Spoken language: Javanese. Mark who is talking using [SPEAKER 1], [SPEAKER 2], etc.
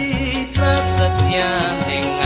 [SPEAKER 1] kita setia ning